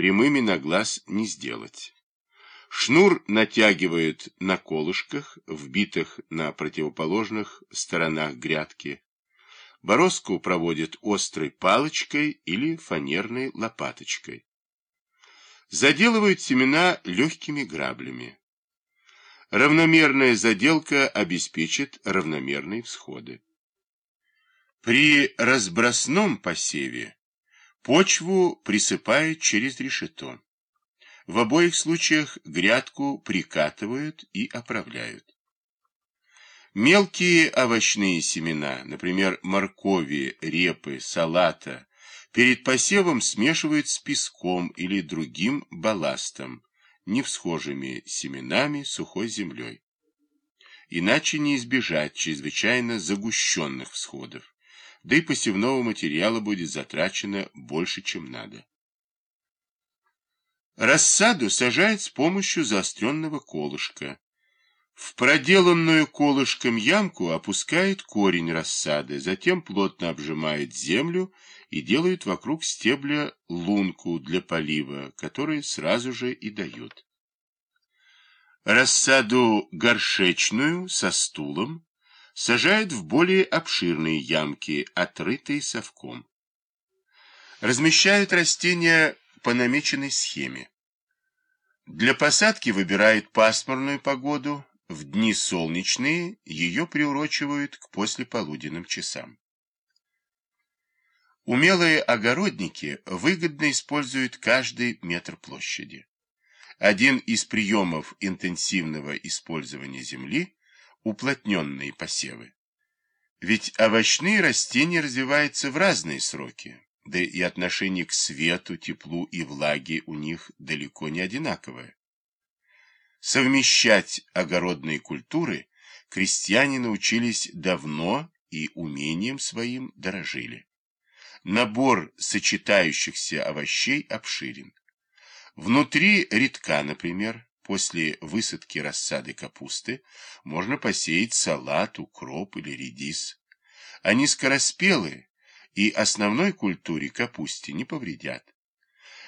прямыми на глаз не сделать. Шнур натягивают на колышках, вбитых на противоположных сторонах грядки. Бороздку проводят острой палочкой или фанерной лопаточкой. Заделывают семена легкими граблями. Равномерная заделка обеспечит равномерные всходы. При разбросном посеве почву присыпают через решето. В обоих случаях грядку прикатывают и оправляют. Мелкие овощные семена, например, моркови, репы, салата, перед посевом смешивают с песком или другим балластом, невсхожими семенами, сухой землей. Иначе не избежать чрезвычайно загущенных всходов, да и посевного материала будет затрачено больше, чем надо. Рассаду сажают с помощью заостренного колышка. В проделанную колышком ямку опускает корень рассады, затем плотно обжимает землю и делают вокруг стебля лунку для полива, которую сразу же и дают. Рассаду горшечную со стулом сажают в более обширные ямки, отрытые совком. Размещают растения по намеченной схеме. Для посадки выбирают пасмурную погоду, в дни солнечные ее приурочивают к послеполуденным часам. Умелые огородники выгодно используют каждый метр площади. Один из приемов интенсивного использования земли – уплотненные посевы. Ведь овощные растения развиваются в разные сроки да и отношение к свету, теплу и влаге у них далеко не одинаковое. Совмещать огородные культуры крестьяне научились давно и умением своим дорожили. Набор сочетающихся овощей обширен. Внутри редка, например, после высадки рассады капусты можно посеять салат, укроп или редис. Они скороспелые, и основной культуре капусте не повредят.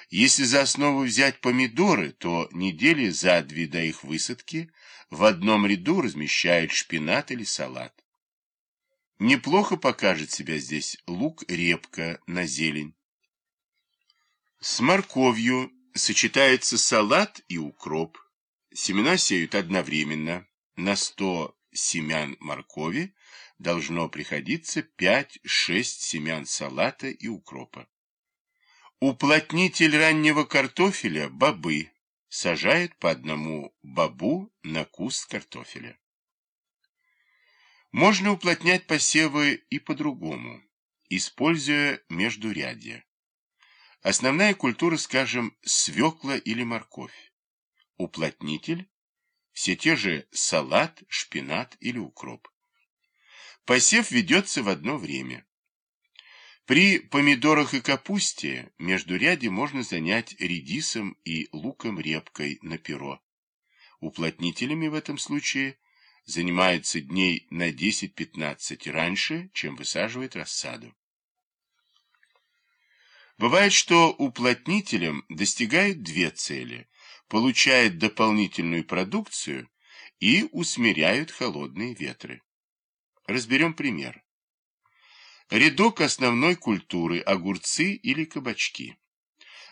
Если за основу взять помидоры, то недели за две до их высадки в одном ряду размещают шпинат или салат. Неплохо покажет себя здесь лук-репка на зелень. С морковью сочетается салат и укроп. Семена сеют одновременно на 100 семян моркови должно приходиться 5-6 семян салата и укропа. Уплотнитель раннего картофеля – бобы. Сажает по одному бобу на куст картофеля. Можно уплотнять посевы и по-другому, используя междурядья. Основная культура, скажем, свекла или морковь. Уплотнитель – все те же салат, шпинат или укроп. Посев ведется в одно время. При помидорах и капусте между ряди можно занять редисом и луком-репкой на перо. Уплотнителями в этом случае занимаются дней на 10-15 раньше, чем высаживает рассаду. Бывает, что уплотнителем достигают две цели – получают дополнительную продукцию и усмиряют холодные ветры. Разберем пример. Рядок основной культуры – огурцы или кабачки.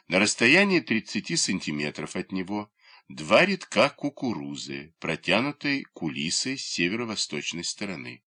На расстоянии 30 сантиметров от него два рядка кукурузы, протянутой кулисой с северо-восточной стороны.